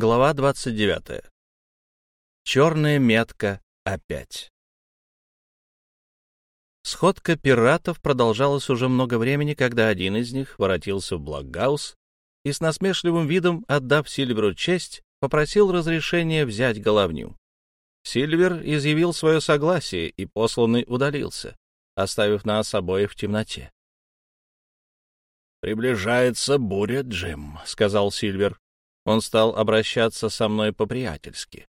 Глава 29. Черная метка опять. Сходка пиратов продолжалась уже много времени, когда один из них воротился в Блокгаус и с насмешливым видом, отдав Сильверу честь, попросил разрешения взять головню. Сильвер изъявил свое согласие, и посланный удалился, оставив нас обоих в темноте. «Приближается буря, Джим», — сказал Сильвер. Он стал обращаться со мной по-приятельски.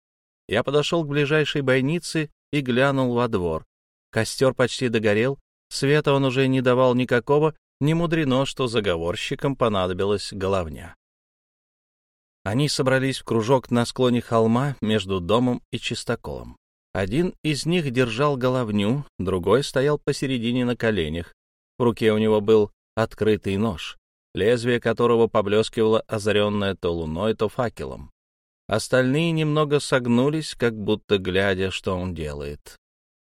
Я подошел к ближайшей бойнице и глянул во двор. Костер почти догорел, света он уже не давал никакого, не мудрено, что заговорщикам понадобилась головня. Они собрались в кружок на склоне холма между домом и чистоколом. Один из них держал головню, другой стоял посередине на коленях. В руке у него был открытый нож лезвие которого поблескивало озаренное то луной, то факелом. Остальные немного согнулись, как будто глядя, что он делает.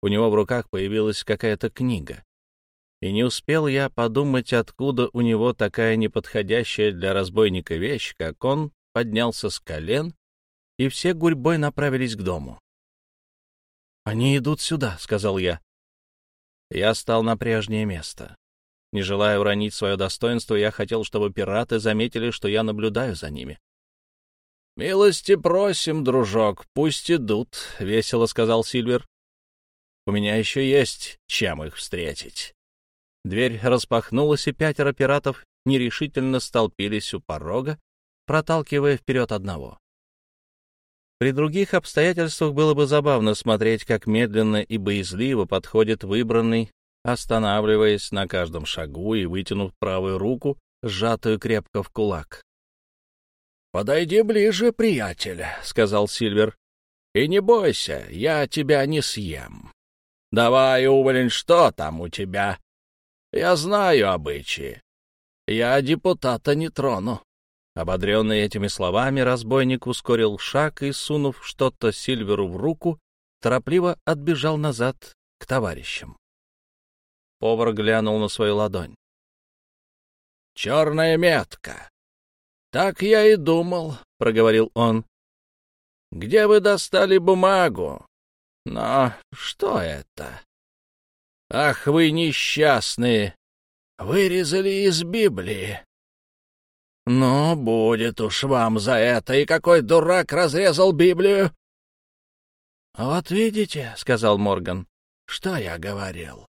У него в руках появилась какая-то книга. И не успел я подумать, откуда у него такая неподходящая для разбойника вещь, как он поднялся с колен, и все гурьбой направились к дому. «Они идут сюда», — сказал я. Я стал на прежнее место. Не желая уронить свое достоинство, я хотел, чтобы пираты заметили, что я наблюдаю за ними. — Милости просим, дружок, пусть идут, — весело сказал Сильвер. — У меня еще есть чем их встретить. Дверь распахнулась, и пятеро пиратов нерешительно столпились у порога, проталкивая вперед одного. При других обстоятельствах было бы забавно смотреть, как медленно и боязливо подходит выбранный останавливаясь на каждом шагу и вытянув правую руку, сжатую крепко в кулак. — Подойди ближе, приятель, — сказал Сильвер. — И не бойся, я тебя не съем. Давай, уволень, что там у тебя? Я знаю обычаи. Я депутата не трону. Ободренный этими словами, разбойник ускорил шаг и, сунув что-то Сильверу в руку, торопливо отбежал назад к товарищам. Повар глянул на свою ладонь. «Черная метка!» «Так я и думал», — проговорил он. «Где вы достали бумагу? Но что это?» «Ах, вы несчастные! Вырезали из Библии!» «Ну, будет уж вам за это, и какой дурак разрезал Библию!» «Вот видите», — сказал Морган, — «что я говорил.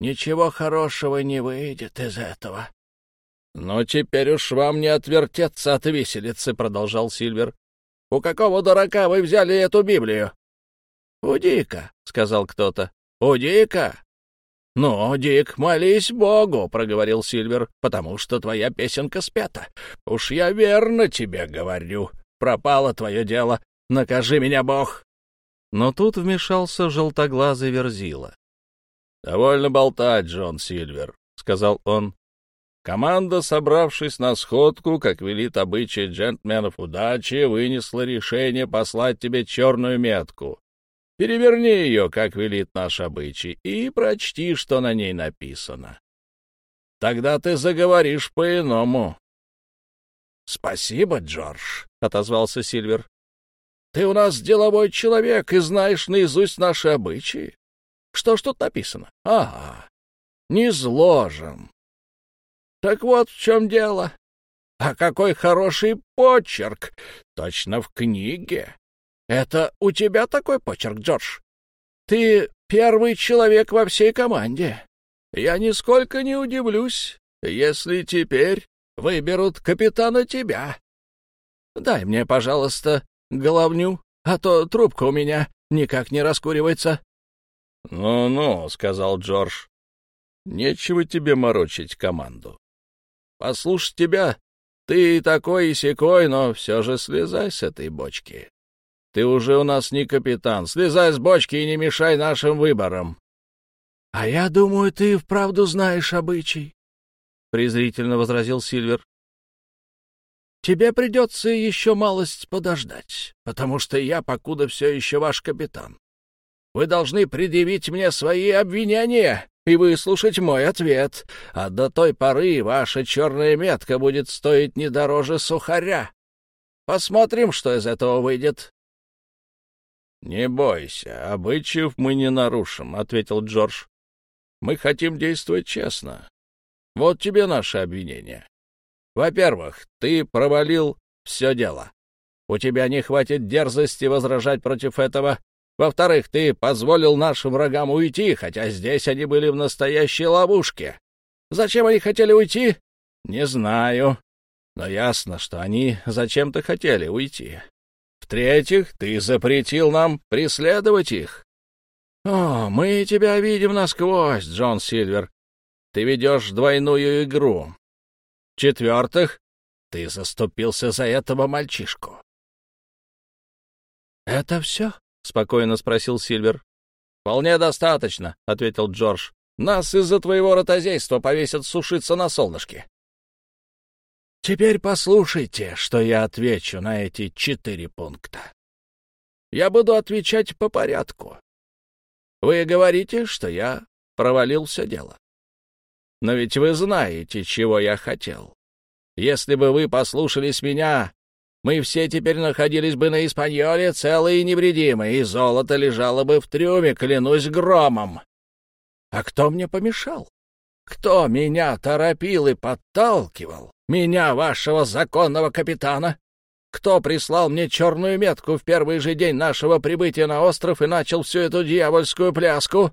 Ничего хорошего не выйдет из этого. — Но теперь уж вам не отвертеться от виселицы, — продолжал Сильвер. — У какого дурака вы взяли эту Библию? — У Дика, — сказал кто-то. — У Дика? — Ну, Дик, молись Богу, — проговорил Сильвер, — потому что твоя песенка спета. Уж я верно тебе говорю. Пропало твое дело. Накажи меня, Бог. Но тут вмешался желтоглазый Верзила. «Довольно болтать, Джон Сильвер», — сказал он. «Команда, собравшись на сходку, как велит обычай джентльменов удачи, вынесла решение послать тебе черную метку. Переверни ее, как велит наш обычай, и прочти, что на ней написано. Тогда ты заговоришь по-иному». «Спасибо, Джордж», — отозвался Сильвер. «Ты у нас деловой человек и знаешь наизусть наши обычаи. Что ж тут написано? Ага, не зложен. Так вот в чем дело. А какой хороший почерк! Точно в книге. Это у тебя такой почерк, Джордж? Ты первый человек во всей команде. Я нисколько не удивлюсь, если теперь выберут капитана тебя. Дай мне, пожалуйста, головню, а то трубка у меня никак не раскуривается. «Ну-ну», — сказал Джордж, — «нечего тебе морочить команду. Послушай тебя, ты такой и сякой, но все же слезай с этой бочки. Ты уже у нас не капитан, слезай с бочки и не мешай нашим выборам». «А я думаю, ты вправду знаешь обычай», — презрительно возразил Сильвер. «Тебе придется еще малость подождать, потому что я покуда все еще ваш капитан. Вы должны предъявить мне свои обвинения и выслушать мой ответ, а до той поры ваша черная метка будет стоить не дороже сухаря. Посмотрим, что из этого выйдет. — Не бойся, обычаев мы не нарушим, — ответил Джордж. — Мы хотим действовать честно. Вот тебе наше обвинение. Во-первых, ты провалил все дело. У тебя не хватит дерзости возражать против этого. Во-вторых, ты позволил нашим врагам уйти, хотя здесь они были в настоящей ловушке. Зачем они хотели уйти? Не знаю. Но ясно, что они зачем-то хотели уйти. В-третьих, ты запретил нам преследовать их. О, мы тебя видим насквозь, Джон Сильвер. Ты ведешь двойную игру. В-четвертых, ты заступился за этого мальчишку. — Это все? — спокойно спросил Сильвер. — Вполне достаточно, — ответил Джордж. — Нас из-за твоего ротозейства повесят сушиться на солнышке. Теперь послушайте, что я отвечу на эти четыре пункта. Я буду отвечать по порядку. Вы говорите, что я провалил все дело. Но ведь вы знаете, чего я хотел. Если бы вы послушались меня, мы все теперь находились бы на Испаньоле целые и невредимые, и золото лежало бы в трюме, клянусь громом. А кто мне помешал? Кто меня торопил и подталкивал? Меня, вашего законного капитана? Кто прислал мне черную метку в первый же день нашего прибытия на остров и начал всю эту дьявольскую пляску?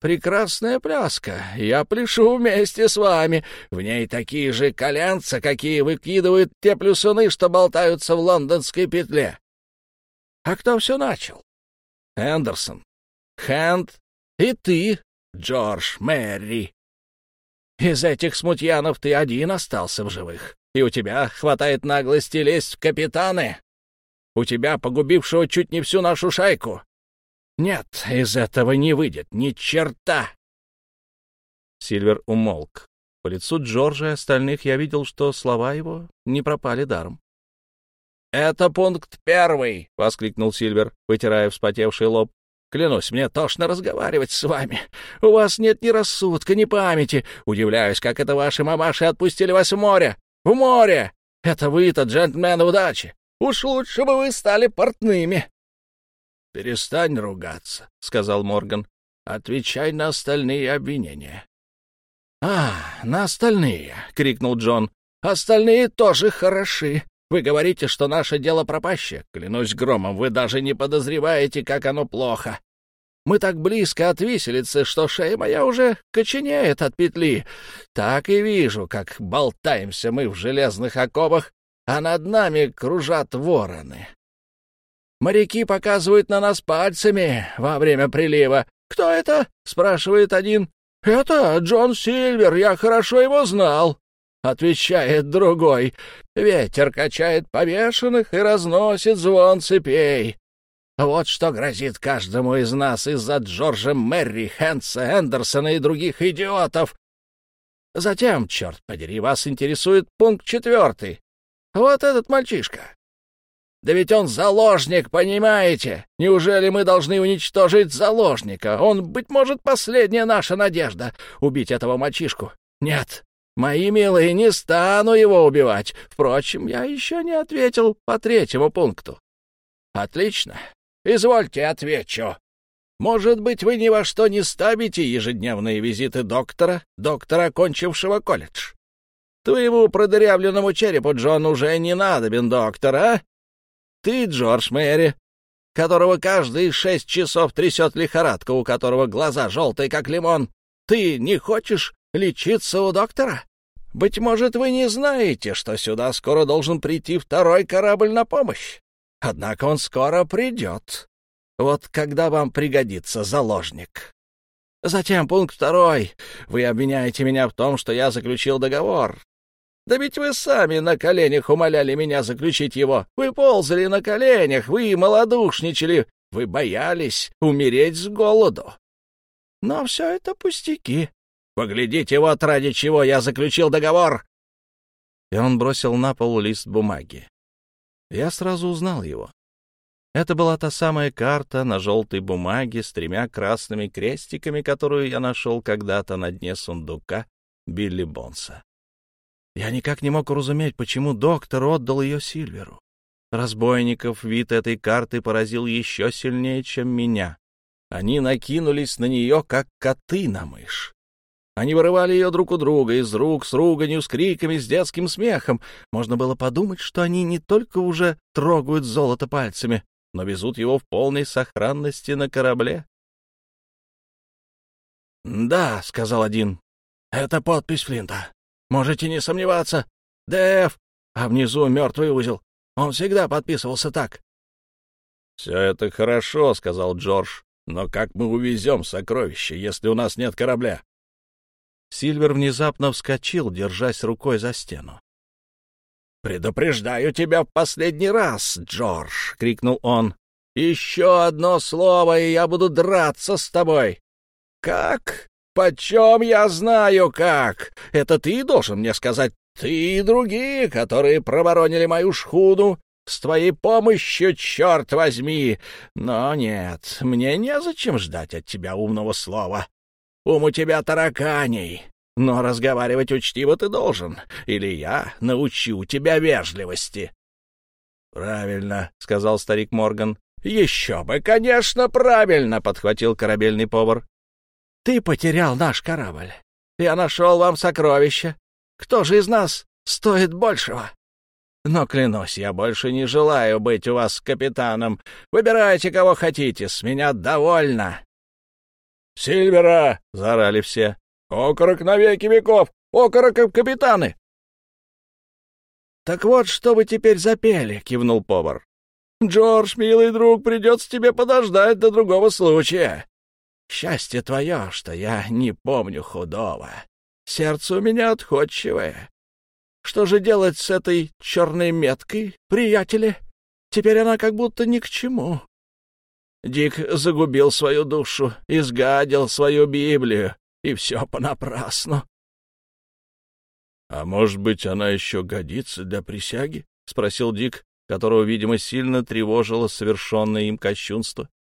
Прекрасная пляска. Я пляшу вместе с вами. В ней такие же коленца, какие выкидывают те плюсуны, что болтаются в лондонской петле. А кто все начал? Эндерсон, Хэнд и ты, Джордж Мэри. Из этих смутьянов ты один остался в живых, и у тебя хватает наглости лезть в капитаны. У тебя, погубившего чуть не всю нашу шайку, нет, из этого не выйдет ни черта. Сильвер умолк. По лицу Джорджа и остальных я видел, что слова его не пропали даром. «Это пункт первый!» — воскликнул Сильвер, вытирая вспотевший лоб. «Клянусь, мне тошно разговаривать с вами. У вас нет ни рассудка, ни памяти. Удивляюсь, как это ваши мамаши отпустили вас в море. В море! Это вы-то, джентльмены удачи. Уж лучше бы вы стали портными. «Перестань ругаться», — сказал Морган. «Отвечай на остальные обвинения». «А, на остальные!» — крикнул Джон. «Остальные тоже хороши. Вы говорите, что наше дело пропащее. Клянусь громом, вы даже не подозреваете, как оно плохо. Мы так близко от виселицы, что шея моя уже коченеет от петли. Так и вижу, как болтаемся мы в железных оковах, а над нами кружат вороны. Моряки показывают на нас пальцами во время прилива. «Кто это?» — спрашивает один. «Это Джон Сильвер, я хорошо его знал», — отвечает другой. «Ветер качает повешенных и разносит звон цепей». Вот что грозит каждому из нас из-за Джорджа Мэри, Хэнса, Эндерсона и других идиотов. Затем, черт подери, вас интересует пункт четвертый. Вот этот мальчишка. Да ведь он заложник, понимаете? Неужели мы должны уничтожить заложника? Он, быть может, последняя наша надежда — убить этого мальчишку. Нет, мои милые, не стану его убивать. Впрочем, я еще не ответил по третьему пункту. Отлично. Извольте, отвечу. Может быть, вы ни во что не ставите ежедневные визиты доктора, доктора, окончившего колледж? Твоему продырявленному черепу, Джон, уже не надобен доктор, а? Ты, Джордж Мэри, которого каждые шесть часов трясет лихорадка, у которого глаза желтые, как лимон, ты не хочешь лечиться у доктора? Быть может, вы не знаете, что сюда скоро должен прийти второй корабль на помощь. Однако он скоро придет. Вот когда вам пригодится заложник. Затем пункт второй. Вы обвиняете меня в том, что я заключил договор. Да ведь вы сами на коленях умоляли меня заключить его. Вы ползали на коленях, вы малодушничали, вы боялись умереть с голоду. Но все это пустяки. Поглядите, вот ради чего я заключил договор. И он бросил на пол лист бумаги. Я сразу узнал его. Это была та самая карта на желтой бумаге с тремя красными крестиками, которую я нашел когда-то на дне сундука Билли Бонса. Я никак не мог уразуметь, почему доктор отдал ее Сильверу. Разбойников вид этой карты поразил еще сильнее, чем меня. Они накинулись на нее, как коты на мышь. Они вырывали ее друг у друга, из рук, с руганью, с криками, с детским смехом. Можно было подумать, что они не только уже трогают золото пальцами, но везут его в полной сохранности на корабле. «Да», — сказал один, — «это подпись Флинта. Можете не сомневаться. ДФ, а внизу мертвый узел. Он всегда подписывался так». «Все это хорошо», — сказал Джордж, — «но как мы увезем сокровища, если у нас нет корабля?» Сильвер внезапно вскочил, держась рукой за стену. «Предупреждаю тебя в последний раз, Джордж!» — крикнул он. «Еще одно слово, и я буду драться с тобой!» «Как? Почем я знаю как? Это ты должен мне сказать, ты и другие, которые проворонили мою шхуну, с твоей помощью, черт возьми! Но нет, мне незачем ждать от тебя умного слова. Ум у тебя тараканий, но разговаривать учтиво ты должен, или я научу тебя вежливости. — Правильно, — сказал старик Морган. — Еще бы, конечно, правильно, — подхватил корабельный повар. — Ты потерял наш корабль. Я нашел вам сокровища. Кто же из нас стоит большего? Но, клянусь, я больше не желаю быть у вас капитаном. Выбирайте, кого хотите, с меня довольно. «Сильвера!» — заорали все. «Окорок на веки веков! Окорок капитаны!» «Так вот, что вы теперь запели!» — кивнул повар. «Джордж, милый друг, придется тебе подождать до другого случая. Счастье твое, что я не помню худого. Сердце у меня отходчивое. Что же делать с этой черной меткой, приятели? Теперь она как будто ни к чему. Дик загубил свою душу, изгадил свою Библию, и все понапрасну. — А может быть, она еще годится для присяги? — спросил Дик, которого, видимо, сильно тревожило совершенное им кощунство. —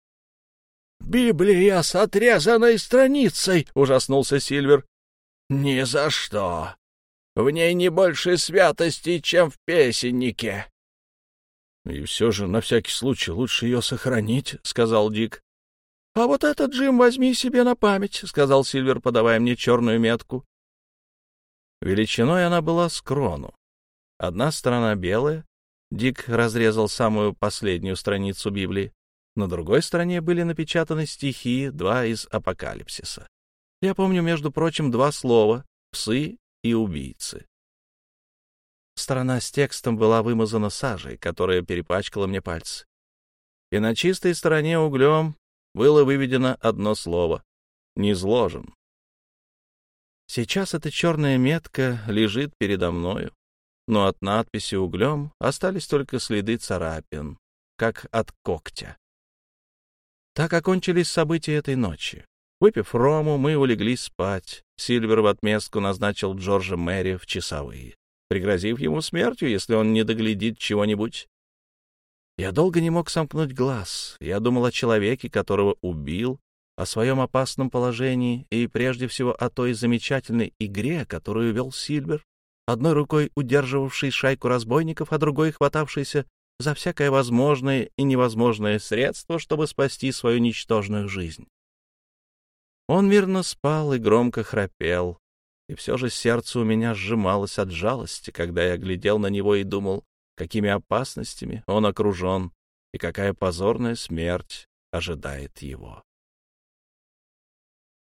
Библия с отрезанной страницей! — ужаснулся Сильвер. — Ни за что! В ней не больше святости, чем в песеннике. «И все же, на всякий случай, лучше ее сохранить», — сказал Дик. «А вот этот, Джим, возьми себе на память», — сказал Сильвер, подавая мне черную метку. Величиной она была с крону. Одна сторона белая, Дик разрезал самую последнюю страницу Библии. На другой стороне были напечатаны стихи, два из Апокалипсиса. Я помню, между прочим, два слова — «псы» и «убийцы». Сторона с текстом была вымазана сажей, которая перепачкала мне пальцы. И на чистой стороне углем было выведено одно слово — «низложен». Сейчас эта черная метка лежит передо мною, но от надписи углем остались только следы царапин, как от когтя. Так окончились события этой ночи. Выпив рому, мы улеглись спать. Сильвер в отместку назначил Джорджа Мэри в часовые пригрозив ему смертью, если он не доглядит чего-нибудь. Я долго не мог сомкнуть глаз. Я думал о человеке, которого убил, о своем опасном положении и, прежде всего, о той замечательной игре, которую вел Сильвер, одной рукой удерживавший шайку разбойников, а другой хватавшийся за всякое возможное и невозможное средство, чтобы спасти свою ничтожную жизнь. Он мирно спал и громко храпел, и все же сердце у меня сжималось от жалости, когда я глядел на него и думал, какими опасностями он окружен и какая позорная смерть ожидает его.